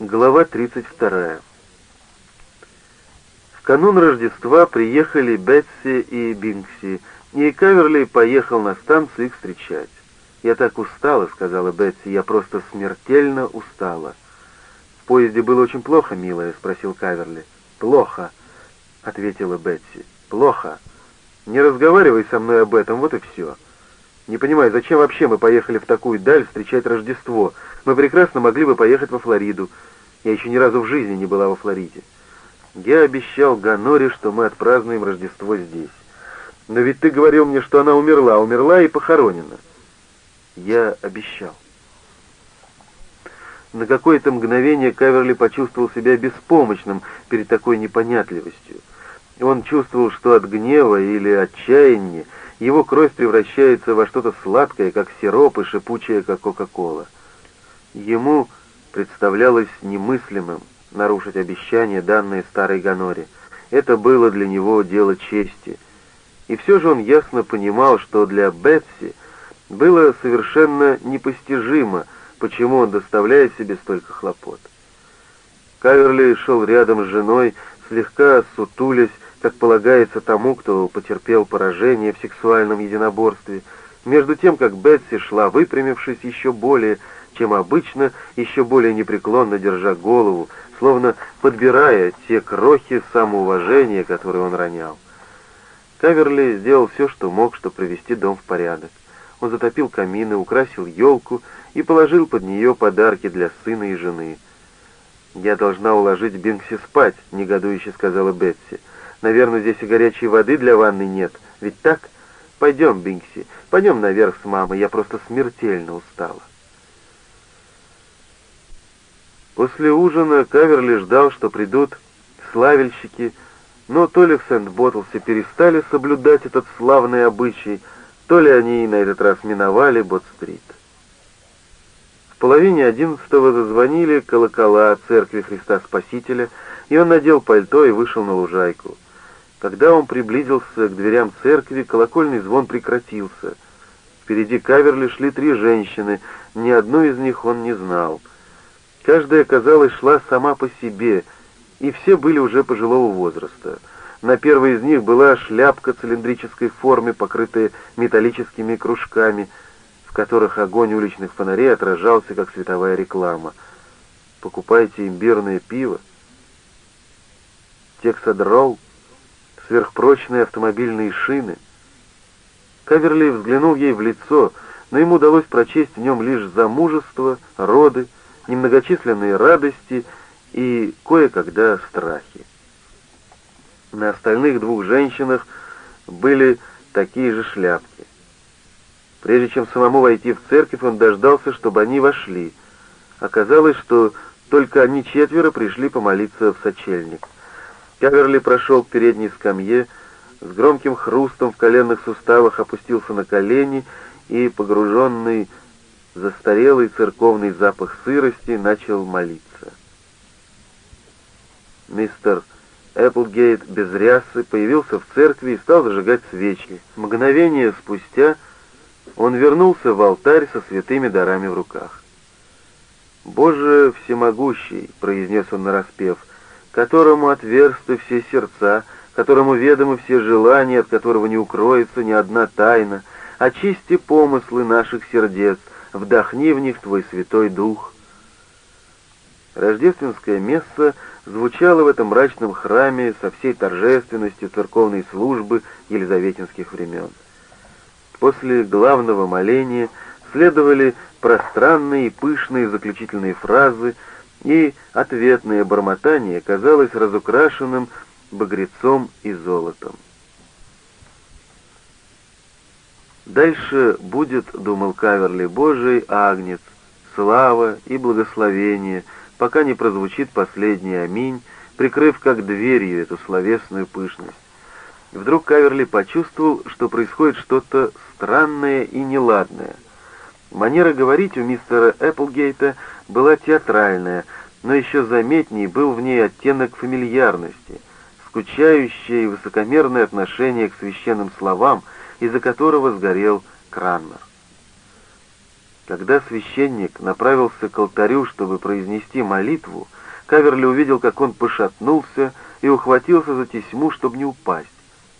Глава 32. В канун Рождества приехали Бетси и Бинкси, и Каверли поехал на станцию их встречать. «Я так устала», — сказала Бетси, — «я просто смертельно устала». «В поезде было очень плохо, милая?» — спросил Каверли. «Плохо», — ответила Бетси. «Плохо. Не разговаривай со мной об этом, вот и все. Не понимаю, зачем вообще мы поехали в такую даль встречать Рождество? Мы прекрасно могли бы поехать во Флориду. Я еще ни разу в жизни не была во Флориде. Я обещал Ганоре, что мы отпразднуем Рождество здесь. Но ведь ты говорил мне, что она умерла, умерла и похоронена. Я обещал. На какое-то мгновение Каверли почувствовал себя беспомощным перед такой непонятливостью. Он чувствовал, что от гнева или отчаяния его кровь превращается во что-то сладкое, как сироп, и шипучее, как Кока-Кола. Ему представлялось немыслимым нарушить обещание, данное старой Ганоре. Это было для него дело чести. И все же он ясно понимал, что для Бетси было совершенно непостижимо, почему он доставляет себе столько хлопот. Каверли шел рядом с женой, слегка сутулясь, как полагается тому, кто потерпел поражение в сексуальном единоборстве, между тем, как Бетси шла, выпрямившись еще более, чем обычно, еще более непреклонно держа голову, словно подбирая те крохи самоуважения, которые он ронял. Каверли сделал все, что мог, чтобы привести дом в порядок. Он затопил камины, украсил елку и положил под нее подарки для сына и жены. «Я должна уложить Бинкси спать», — негодующе сказала Бетси. «Наверное, здесь и горячей воды для ванны нет. Ведь так? Пойдем, Бинкси, пойдем наверх с мамой, я просто смертельно устала». После ужина Каверли ждал, что придут славельщики, но то ли в Сент-Боттлсе перестали соблюдать этот славный обычай, то ли они на этот раз миновали Бот-стрит. В половине одиннадцатого зазвонили колокола церкви Христа Спасителя, и он надел пальто и вышел на лужайку. Когда он приблизился к дверям церкви, колокольный звон прекратился. Впереди Каверли шли три женщины, ни одну из них он не знал — Каждая, казалось, шла сама по себе, и все были уже пожилого возраста. На первой из них была шляпка цилиндрической формы, покрытая металлическими кружками, в которых огонь уличных фонарей отражался, как световая реклама. «Покупайте имбирное пиво». Тексадрол, сверхпрочные автомобильные шины. Каверли взглянул ей в лицо, но ему удалось прочесть в нем лишь замужество, роды, немногочисленные радости и кое-когда страхи. На остальных двух женщинах были такие же шляпки. Прежде чем самому войти в церковь, он дождался, чтобы они вошли. Оказалось, что только они четверо пришли помолиться в сочельник. Каверли прошел к передней скамье, с громким хрустом в коленных суставах опустился на колени и, погруженный застарелый церковный запах сырости начал молиться. Мистер Эпплгейт без рясы появился в церкви и стал зажигать свечи. Мгновение спустя он вернулся в алтарь со святыми дарами в руках. «Боже всемогущий», — произнес он нараспев, — «которому отверсты все сердца, которому ведомы все желания, от которого не укроется ни одна тайна, очисти помыслы наших сердец, вдохни в них Твой Святой Дух». Рождественское место звучало в этом мрачном храме со всей торжественностью церковной службы елизаветинских времен. После главного моления следовали пространные и пышные заключительные фразы, и ответное бормотание казалось разукрашенным багрецом и золотом. Дальше будет, думал Каверли, Божий агнец, слава и благословение, пока не прозвучит последний аминь, прикрыв как дверью эту словесную пышность. Вдруг Каверли почувствовал, что происходит что-то странное и неладное. Манера говорить у мистера Эпплгейта была театральная, но еще заметнее был в ней оттенок фамильярности, скучающее и высокомерное отношение к священным словам — из-за которого сгорел Кранмер. Когда священник направился к алтарю, чтобы произнести молитву, Каверли увидел, как он пошатнулся и ухватился за тесьму, чтобы не упасть.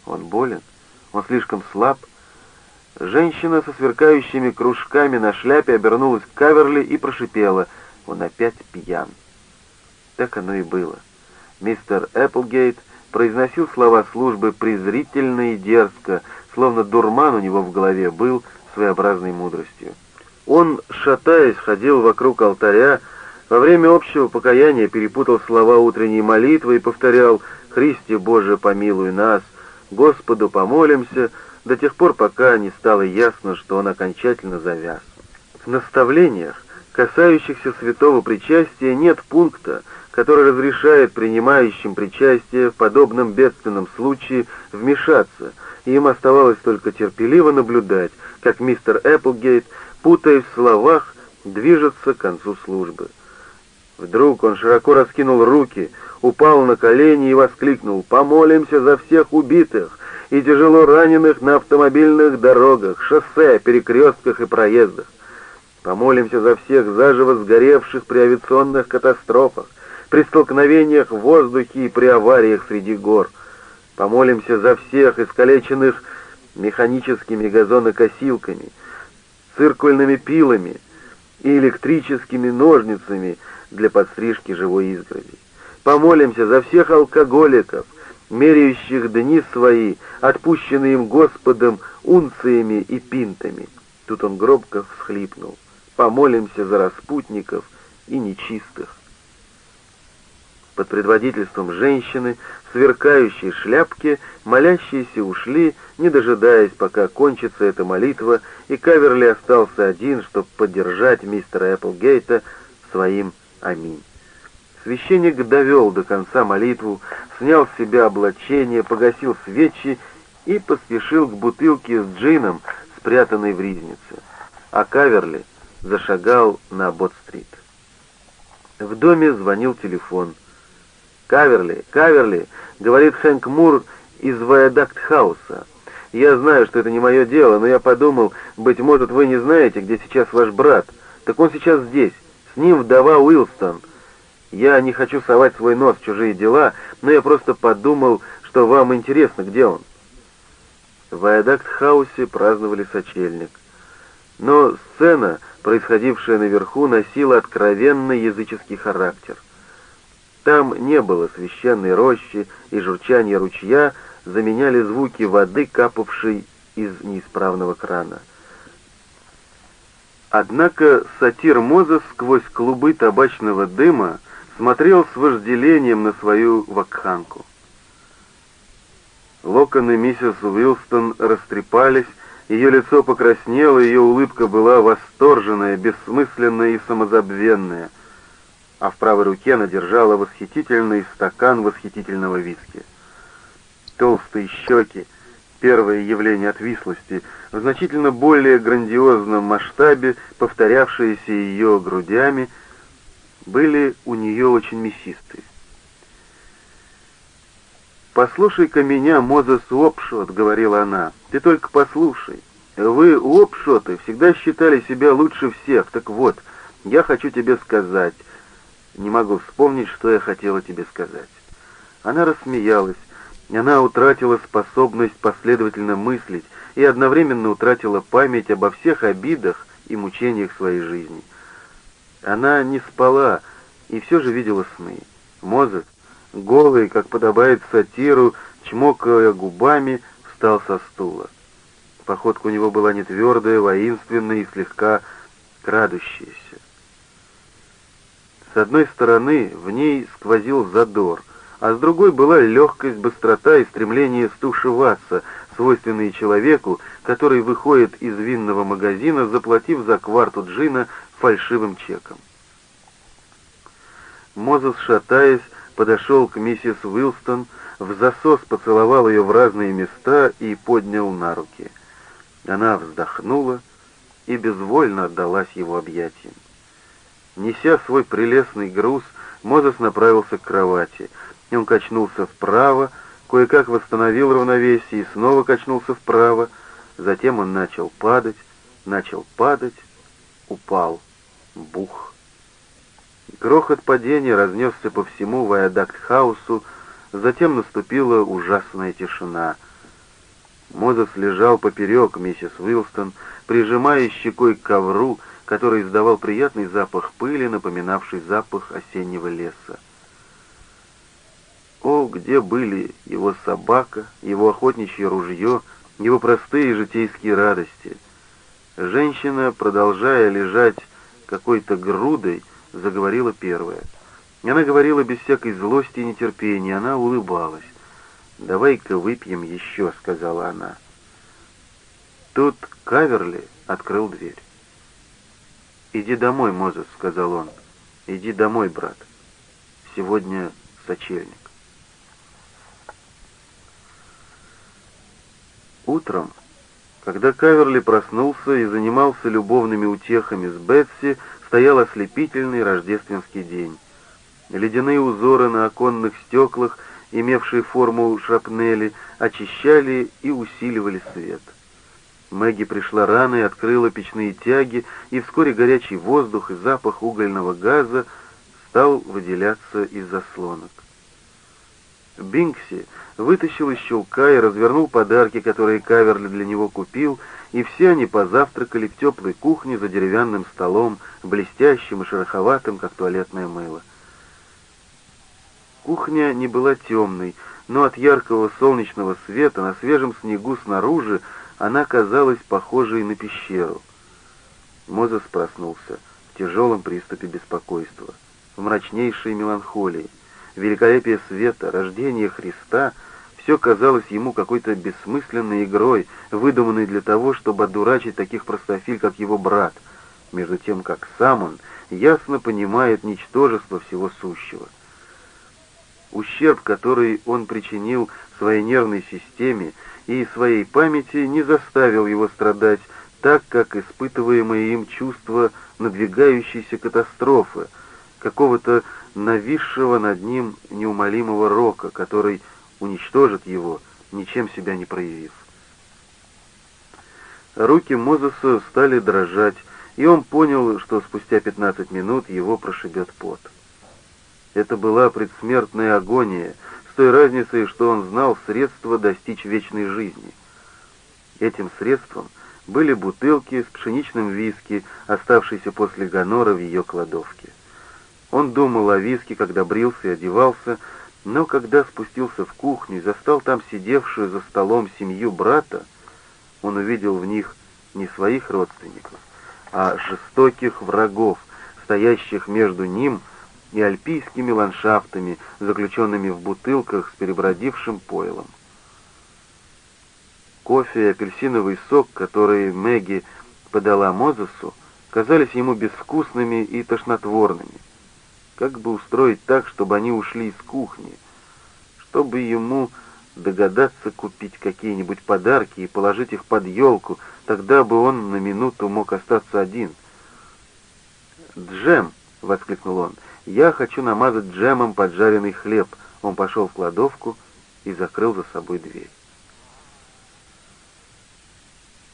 Он болен, он слишком слаб. Женщина со сверкающими кружками на шляпе обернулась к Каверли и прошипела. Он опять пьян. Так оно и было. Мистер Эпплгейт произносил слова службы презрительно и дерзко, словно дурман у него в голове был своеобразной мудростью. Он, шатаясь, ходил вокруг алтаря, во время общего покаяния перепутал слова утренней молитвы и повторял «Христе Боже, помилуй нас», «Господу помолимся», до тех пор, пока не стало ясно, что он окончательно завяз. В наставлениях, касающихся святого причастия, нет пункта, который разрешает принимающим причастие в подобном бедственном случае вмешаться, и им оставалось только терпеливо наблюдать, как мистер Эпплгейт, путаясь в словах, движется к концу службы. Вдруг он широко раскинул руки, упал на колени и воскликнул «Помолимся за всех убитых и тяжело раненых на автомобильных дорогах, шоссе, перекрестках и проездах. Помолимся за всех заживо сгоревших при авиационных катастрофах, при столкновениях в воздухе и при авариях среди гор. Помолимся за всех искалеченных механическими газонокосилками, циркульными пилами и электрическими ножницами для подстрижки живой изгороди. Помолимся за всех алкоголиков, меряющих дни свои, отпущенные им Господом унциями и пинтами. Тут он гробко всхлипнул. Помолимся за распутников и нечистых под предводительством женщины в сверкающей шляпке, молящиеся ушли, не дожидаясь, пока кончится эта молитва, и Каверли остался один, чтобы поддержать мистера Эпплгейта своим «Аминь». Священник довел до конца молитву, снял с себя облачение, погасил свечи и поспешил к бутылке с джином, спрятанной в ризнице. А Каверли зашагал на Бот-стрит. В доме звонил телефон. «Каверли, Каверли!» — говорит Хэнк Мур из Виадакт-хауса. «Я знаю, что это не мое дело, но я подумал, быть может, вы не знаете, где сейчас ваш брат. Так он сейчас здесь. С ним вдова Уилстон. Я не хочу совать свой нос в чужие дела, но я просто подумал, что вам интересно, где он». В Виадакт-хаусе праздновали сочельник. Но сцена, происходившая наверху, носила откровенный языческий характер — там не было священной рощи, и журчание ручья заменяли звуки воды, капавшей из неисправного крана. Однако сатир Мозес сквозь клубы табачного дыма смотрел с вожделением на свою вакханку. Локоны миссис Уилстон растрепались, ее лицо покраснело, ее улыбка была восторженная, бессмысленная и самозабвенная — а в правой руке она держала восхитительный стакан восхитительного виски. Толстые щеки, первое явление отвислости, в значительно более грандиозном масштабе, повторявшиеся ее грудями, были у нее очень мясистые. «Послушай-ка меня, Мозес Уопшот», — говорила она, — «ты только послушай. Вы, Уопшоты, всегда считали себя лучше всех, так вот, я хочу тебе сказать, не могу вспомнить, что я хотела тебе сказать». Она рассмеялась. Она утратила способность последовательно мыслить и одновременно утратила память обо всех обидах и мучениях своей жизни. Она не спала и все же видела сны. Мозес, голый, как подобает сатиру, чмокая губами, встал со стула. Походка у него была не твердая, воинственная и слегка крадущаяся. С одной стороны, в ней сквозил задор, а с другой была легкость, быстрота и стремление стушеваться, свойственные человеку, который выходит из винного магазина, заплатив за кварту джина фальшивым чеком. Мозес, шатаясь, подошел к миссис Уилстон, в засос поцеловал ее в разные места и поднял на руки. Она вздохнула и безвольно отдалась его объятиям. Неся свой прелестный груз, Мозес направился к кровати. Он качнулся вправо, кое-как восстановил равновесие и снова качнулся вправо. Затем он начал падать, начал падать упал. Бух. Грохот падения разнесся по всему Вайадакт-хаусу, затем наступила ужасная тишина. Мозес лежал поперек миссис Уилстон, прижимая щекой к ковру, который издавал приятный запах пыли, напоминавший запах осеннего леса. О, где были его собака, его охотничье ружье, его простые житейские радости. Женщина, продолжая лежать какой-то грудой, заговорила первая. Она говорила без всякой злости и нетерпения, она улыбалась. «Давай-ка выпьем еще», — сказала она. Тут Каверли открыл дверь. «Иди домой, Мозес», — сказал он. «Иди домой, брат. Сегодня сочельник». Утром, когда Каверли проснулся и занимался любовными утехами с Бетси, стоял ослепительный рождественский день. Ледяные узоры на оконных стеклах, имевшие форму шрапнели, очищали и усиливали свет. Мэгги пришла рано и открыла печные тяги, и вскоре горячий воздух и запах угольного газа стал выделяться из заслонок. Бинкси вытащил из щелка и развернул подарки, которые Каверли для него купил, и все они позавтракали в теплой кухне за деревянным столом, блестящим и шероховатым, как туалетное мыло. Кухня не была темной, но от яркого солнечного света на свежем снегу снаружи она казалась похожей на пещеру. Мозес проснулся в тяжелом приступе беспокойства, в мрачнейшей меланхолии. Великолепие света, рождение Христа — все казалось ему какой-то бессмысленной игрой, выдуманной для того, чтобы одурачить таких простофиль, как его брат, между тем, как сам он ясно понимает ничтожество всего сущего. Ущерб, который он причинил своей нервной системе, и своей памяти не заставил его страдать так, как испытываемое им чувство надвигающейся катастрофы, какого-то нависшего над ним неумолимого рока, который уничтожит его, ничем себя не проявив. Руки Мозеса стали дрожать, и он понял, что спустя 15 минут его прошибет пот. Это была предсмертная агония, с той разницей, что он знал средства достичь вечной жизни. Этим средством были бутылки с пшеничным виски, оставшиеся после гонора в ее кладовке. Он думал о виске, когда брился и одевался, но когда спустился в кухню и застал там сидевшую за столом семью брата, он увидел в них не своих родственников, а жестоких врагов, стоящих между ним и альпийскими ландшафтами, заключенными в бутылках с перебродившим пойлом. Кофе и апельсиновый сок, который Мэгги подала Мозесу, казались ему безвкусными и тошнотворными. Как бы устроить так, чтобы они ушли из кухни, чтобы ему догадаться купить какие-нибудь подарки и положить их под елку, тогда бы он на минуту мог остаться один. «Джем!» — воскликнул он — «Я хочу намазать джемом поджаренный хлеб». Он пошел в кладовку и закрыл за собой дверь.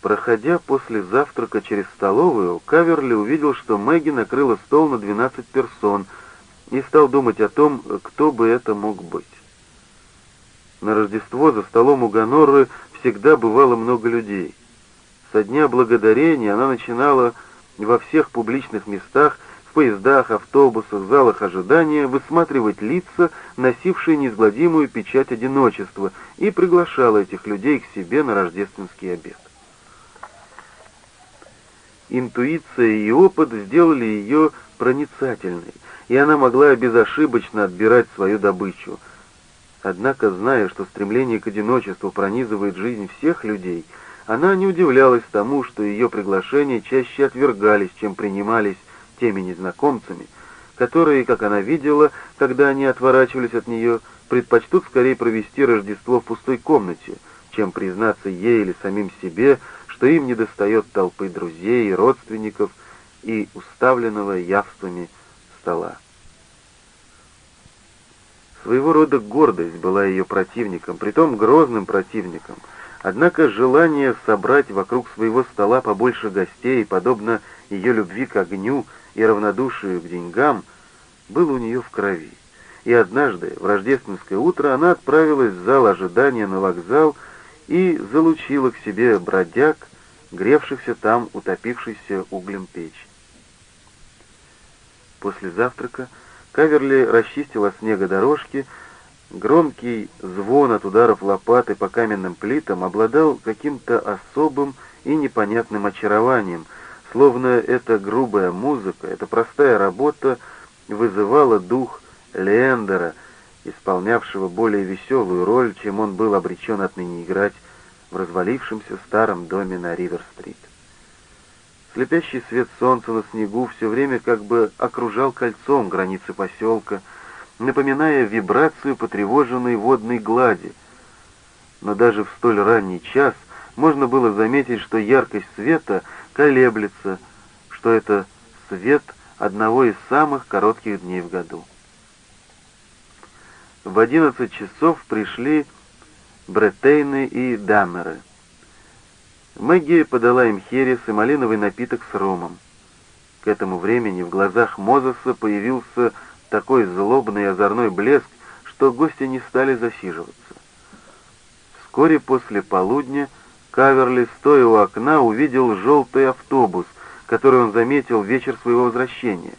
Проходя после завтрака через столовую, Каверли увидел, что Мэгги накрыла стол на 12 персон и стал думать о том, кто бы это мог быть. На Рождество за столом у Гоноры всегда бывало много людей. Со дня благодарения она начинала во всех публичных местах поездах, автобусах, залах ожидания высматривать лица, носившие неизгладимую печать одиночества, и приглашала этих людей к себе на рождественский обед. Интуиция и опыт сделали ее проницательной, и она могла безошибочно отбирать свою добычу. Однако, зная, что стремление к одиночеству пронизывает жизнь всех людей, она не удивлялась тому, что ее приглашения чаще отвергались, чем принимались, теми незнакомцами, которые, как она видела, когда они отворачивались от нее, предпочтут скорее провести Рождество в пустой комнате, чем признаться ей или самим себе, что им недостает толпы друзей и родственников и уставленного явствами стола. Своего рода гордость была ее противником, притом грозным противником. Однако желание собрать вокруг своего стола побольше гостей, подобно ее любви к огню и равнодушию к деньгам, было у нее в крови. И однажды, в рождественское утро, она отправилась в зал ожидания на вокзал и залучила к себе бродяг, гревшихся там утопившейся углем печи. После завтрака Каверли расчистила снега дорожки, громкий звон от ударов лопаты по каменным плитам обладал каким-то особым и непонятным очарованием, словно эта грубая музыка, эта простая работа вызывала дух Леендера, исполнявшего более веселую роль, чем он был обречен отныне играть в развалившемся старом доме на Ривер-стрит. Слепящий свет солнца на снегу все время как бы окружал кольцом границы поселка, напоминая вибрацию потревоженной водной глади. Но даже в столь ранний час можно было заметить, что яркость света колеблется, что это свет одного из самых коротких дней в году. В одиннадцать часов пришли Бретейны и Дамеры. Мэгги подала им херес и малиновый напиток с ромом. К этому времени в глазах Мозеса появился такой злобный озорной блеск, что гости не стали засиживаться. Вскоре после полудня Каверли, стоя у окна, увидел желтый автобус, который он заметил вечер своего возвращения.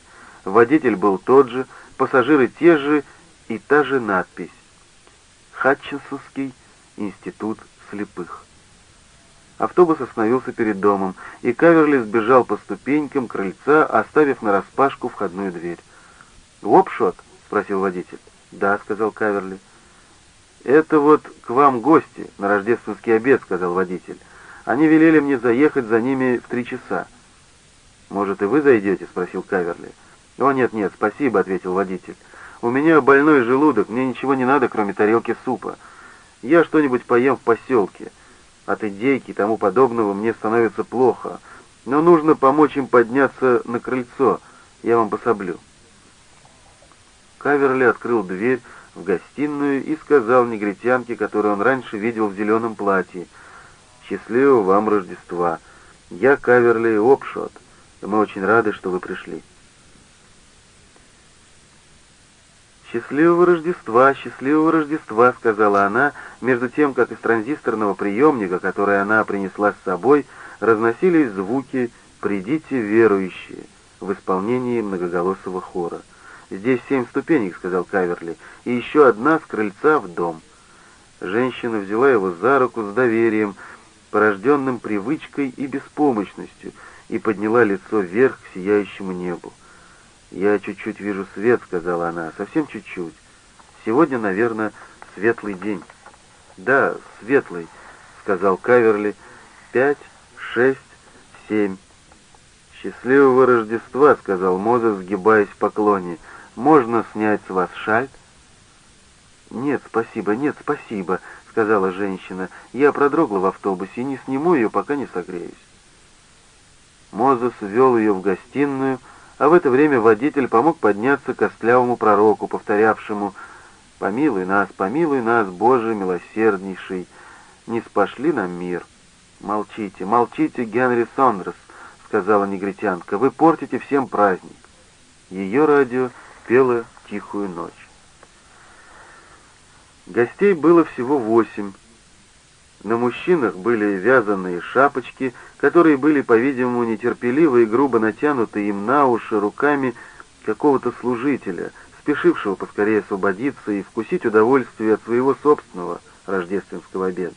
Водитель был тот же, пассажиры те же и та же надпись «Хатчинсонский институт слепых». Автобус остановился перед домом, и Каверли сбежал по ступенькам крыльца, оставив нараспашку входную дверь. «Уопшот?» — спросил водитель. «Да», — сказал Каверли. «Это вот к вам гости на рождественский обед», — сказал водитель. «Они велели мне заехать за ними в три часа». «Может, и вы зайдете?» — спросил Каверли. «О, нет-нет, спасибо», — ответил водитель. «У меня больной желудок, мне ничего не надо, кроме тарелки супа. Я что-нибудь поем в поселке». От идейки и тому подобного мне становится плохо, но нужно помочь им подняться на крыльцо. Я вам пособлю. Каверли открыл дверь в гостиную и сказал негритянке, которую он раньше видел в зеленом платье, «Счастливого вам Рождества! Я Каверли Опшот, и мы очень рады, что вы пришли». «Счастливого Рождества, счастливого Рождества», — сказала она, между тем, как из транзисторного приемника, который она принесла с собой, разносились звуки «Придите, верующие» в исполнении многоголосого хора. «Здесь семь ступенек», — сказал Каверли, — «и еще одна с крыльца в дом». Женщина взяла его за руку с доверием, порожденным привычкой и беспомощностью, и подняла лицо вверх к сияющему небу. «Я чуть-чуть вижу свет», — сказала она, — «совсем чуть-чуть. Сегодня, наверное, светлый день». «Да, светлый», — сказал Каверли. «Пять, шесть, семь». «Счастливого Рождества», — сказал Мозес, сгибаясь в поклоне. «Можно снять с вас шаль?» «Нет, спасибо, нет, спасибо», — сказала женщина. «Я продрогла в автобусе и не сниму ее, пока не согреюсь». Мозес ввел ее в гостиную, — а в это время водитель помог подняться костлявому пророку, повторявшему «Помилуй нас, помилуй нас, Боже милосерднейший, не спошли нам мир». «Молчите, молчите, Генри Сондрес», — сказала негритянка, — «вы портите всем праздник». Ее радио пело тихую ночь. Гостей было всего восемь, на мужчинах были вязаные шапочки, которые были, по-видимому, нетерпеливо и грубо натянуты им на уши руками какого-то служителя, спешившего поскорее освободиться и вкусить удовольствие от своего собственного рождественского обеда.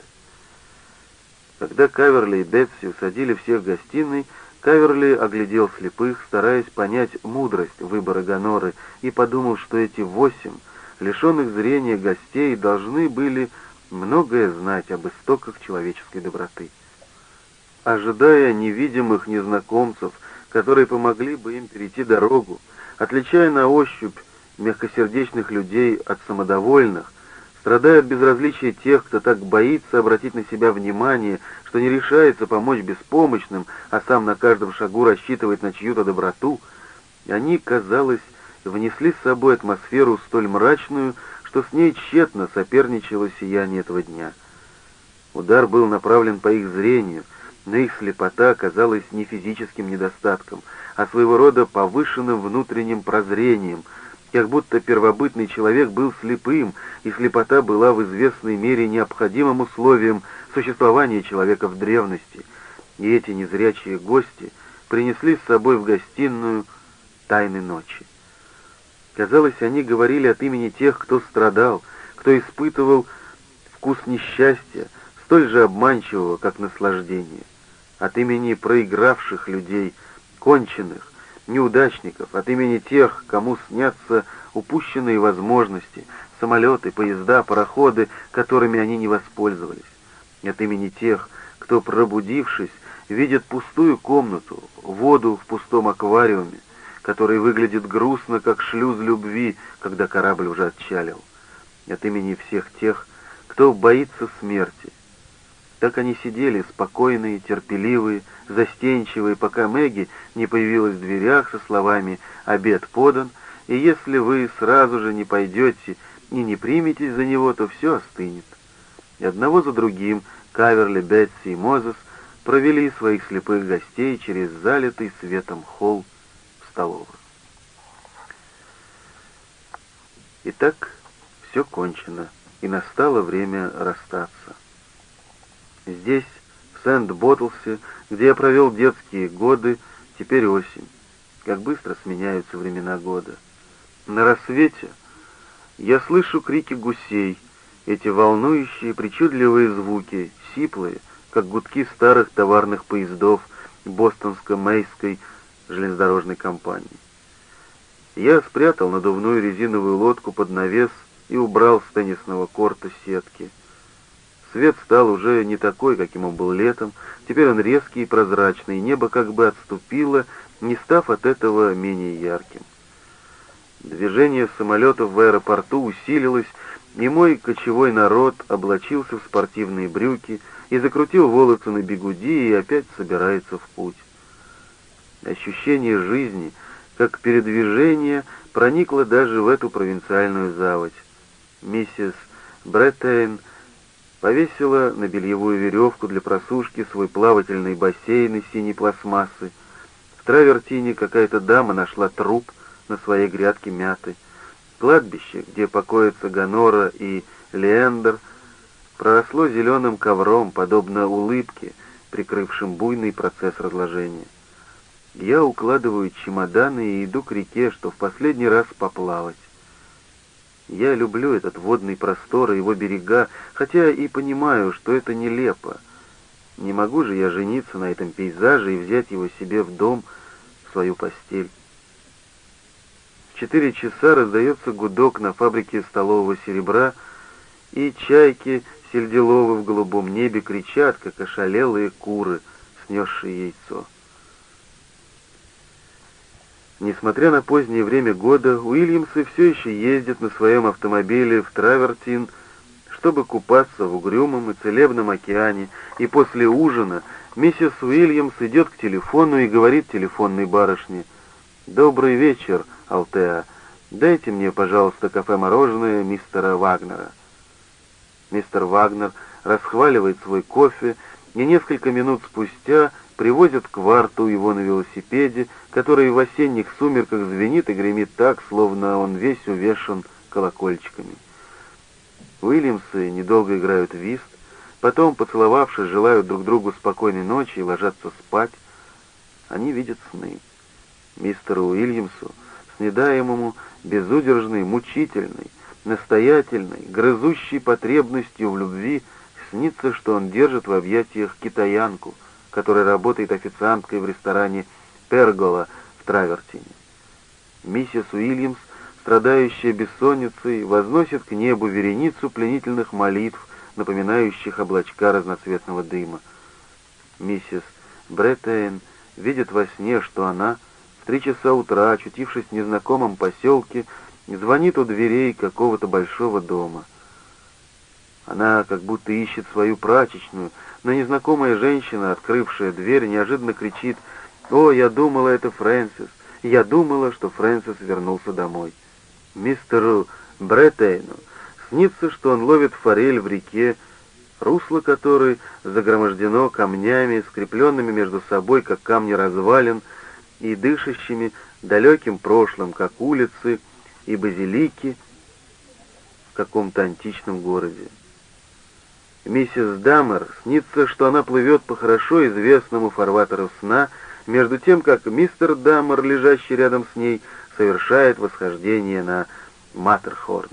Когда Каверли и Бетси усадили всех в гостиной, Каверли оглядел слепых, стараясь понять мудрость выбора Гоноры, и подумал, что эти восемь, лишенных зрения гостей, должны были многое знать об истоках человеческой доброты. Ожидая невидимых незнакомцев, которые помогли бы им перейти дорогу, отличая на ощупь мягкосердечных людей от самодовольных, страдая от безразличия тех, кто так боится обратить на себя внимание, что не решается помочь беспомощным, а сам на каждом шагу рассчитывает на чью-то доброту, они, казалось, внесли с собой атмосферу столь мрачную, что с ней тщетно соперничало сияние этого дня. Удар был направлен по их зрению, но их слепота оказалась не физическим недостатком, а своего рода повышенным внутренним прозрением, как будто первобытный человек был слепым, и слепота была в известной мере необходимым условием существования человека в древности. И эти незрячие гости принесли с собой в гостиную тайны ночи. Казалось, они говорили от имени тех, кто страдал, кто испытывал вкус несчастья, столь же обманчивого, как наслаждение. От имени проигравших людей, конченых, неудачников, от имени тех, кому снятся упущенные возможности, самолеты, поезда, пароходы, которыми они не воспользовались. От имени тех, кто, пробудившись, видит пустую комнату, воду в пустом аквариуме, который выглядит грустно, как шлюз любви, когда корабль уже отчалил. От имени всех тех, кто боится смерти. Так они сидели, спокойные, терпеливые, застенчивые, пока Мэгги не появилась в дверях со словами «Обед подан», и если вы сразу же не пойдете и не приметесь за него, то все остынет. И одного за другим Каверли, Бетси и Мозес провели своих слепых гостей через залитый светом холл столовую. Итак, все кончено, и настало время расстаться. Здесь, в Сент-Боттлсе, где я провел детские годы, теперь осень. Как быстро сменяются времена года. На рассвете я слышу крики гусей, эти волнующие, причудливые звуки, сиплые, как гудки старых товарных поездов Бостонско-Мейской железнодорожной компании. Я спрятал надувную резиновую лодку под навес и убрал с теннисного корта сетки. Свет стал уже не такой, каким он был летом, теперь он резкий и прозрачный, небо как бы отступило, не став от этого менее ярким. Движение самолетов в аэропорту усилилось, и мой кочевой народ облачился в спортивные брюки и закрутил волосы на бегуди и опять собирается в путь. Ощущение жизни, как передвижение, проникло даже в эту провинциальную заводь. Миссис Бреттейн повесила на бельевую веревку для просушки свой плавательный бассейн из синей пластмассы. В Травертине какая-то дама нашла труп на своей грядке мяты. Кладбище, где покоятся Гонора и Леэндер, проросло зеленым ковром, подобно улыбке, прикрывшим буйный процесс разложения. Я укладываю чемоданы и иду к реке, что в последний раз поплавать. Я люблю этот водный простор и его берега, хотя и понимаю, что это нелепо. Не могу же я жениться на этом пейзаже и взять его себе в дом, в свою постель. В четыре часа раздается гудок на фабрике столового серебра, и чайки сельдиловы в голубом небе кричат, как ошалелые куры, снесшие яйцо. Несмотря на позднее время года, Уильямсы все еще ездят на своем автомобиле в Травертин, чтобы купаться в угрюмом и целебном океане, и после ужина миссис Уильямс идет к телефону и говорит телефонной барышне «Добрый вечер, Алтеа. Дайте мне, пожалуйста, кафе-мороженое мистера Вагнера». Мистер Вагнер расхваливает свой кофе, и несколько минут спустя привозят кварту его на велосипеде, который в осенних сумерках звенит и гремит так, словно он весь увешан колокольчиками. Уильямсы недолго играют в вист, потом, поцеловавшись, желают друг другу спокойной ночи и ложатся спать. Они видят сны. Мистеру Уильямсу, снедаемому безудержной, мучительной, настоятельной, грызущей потребностью в любви, снится, что он держит в объятиях китаянку — которая работает официанткой в ресторане «Пергола» в Травертине. Миссис Уильямс, страдающая бессонницей, возносит к небу вереницу пленительных молитв, напоминающих облачка разноцветного дыма. Миссис Бреттейн видит во сне, что она в три часа утра, очутившись в незнакомом поселке, звонит у дверей какого-то большого дома. Она как будто ищет свою прачечную, но незнакомая женщина, открывшая дверь, неожиданно кричит «О, я думала, это Фрэнсис! Я думала, что Фрэнсис вернулся домой!» Мистеру Бреттейну снится, что он ловит форель в реке русло которой загромождено камнями, скрепленными между собой, как камни развалин, и дышащими далеким прошлым, как улицы и базилики в каком-то античном городе. Миссис Даммер снится, что она плывет по хорошо известному фарватеру сна, между тем, как мистер Даммер, лежащий рядом с ней, совершает восхождение на Маттерхорн.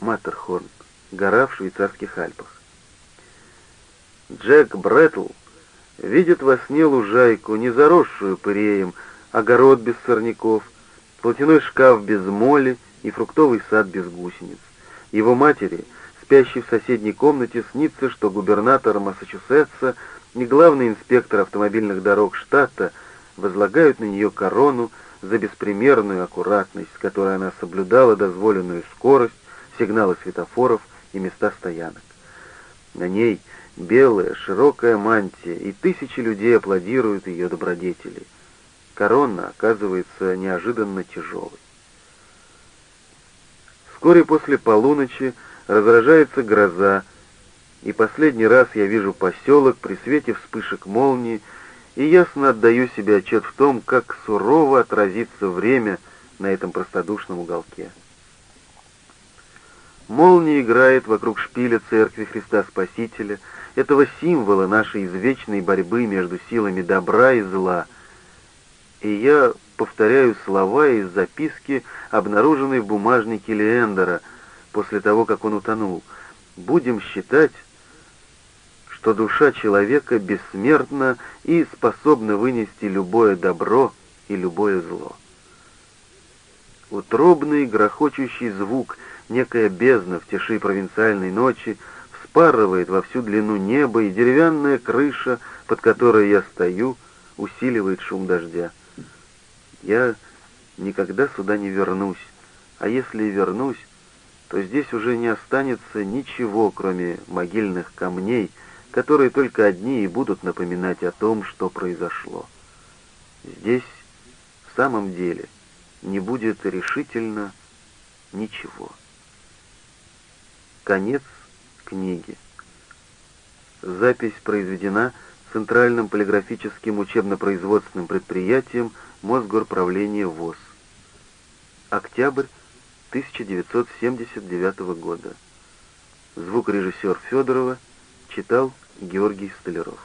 Маттерхорн — гора в швейцарских Альпах. Джек Бреттл видит во сне лужайку, не заросшую пыреем, огород без сорняков, платяной шкаф без моли и фруктовый сад без гусениц. Его матери, спящей в соседней комнате, снится, что губернатор Массачусетса и главный инспектор автомобильных дорог штата возлагают на нее корону за беспримерную аккуратность, с которой она соблюдала дозволенную скорость, сигналы светофоров и места стоянок. На ней белая широкая мантия, и тысячи людей аплодируют ее добродетели. Корона оказывается неожиданно тяжелой. Вскоре после полуночи разражается гроза, и последний раз я вижу поселок при свете вспышек молнии, и ясно отдаю себе отчет в том, как сурово отразится время на этом простодушном уголке. Молния играет вокруг шпиля церкви Христа Спасителя, этого символа нашей извечной борьбы между силами добра и зла. И я повторяю слова из записки, обнаруженной в бумажнике Леэндера после того, как он утонул. «Будем считать, что душа человека бессмертна и способна вынести любое добро и любое зло. Утробный грохочущий звук, некая бездна в тиши провинциальной ночи, вспарывает во всю длину неба, и деревянная крыша, под которой я стою, усиливает шум дождя. Я никогда сюда не вернусь, а если вернусь, то здесь уже не останется ничего, кроме могильных камней, которые только одни и будут напоминать о том, что произошло. Здесь в самом деле не будет решительно ничего. Конец книги. Запись произведена Центральным полиграфическим учебно-производственным предприятием Мосгорправления ВОЗ. Октябрь 1979 года. Звукорежиссер Федорова читал Георгий Столяров.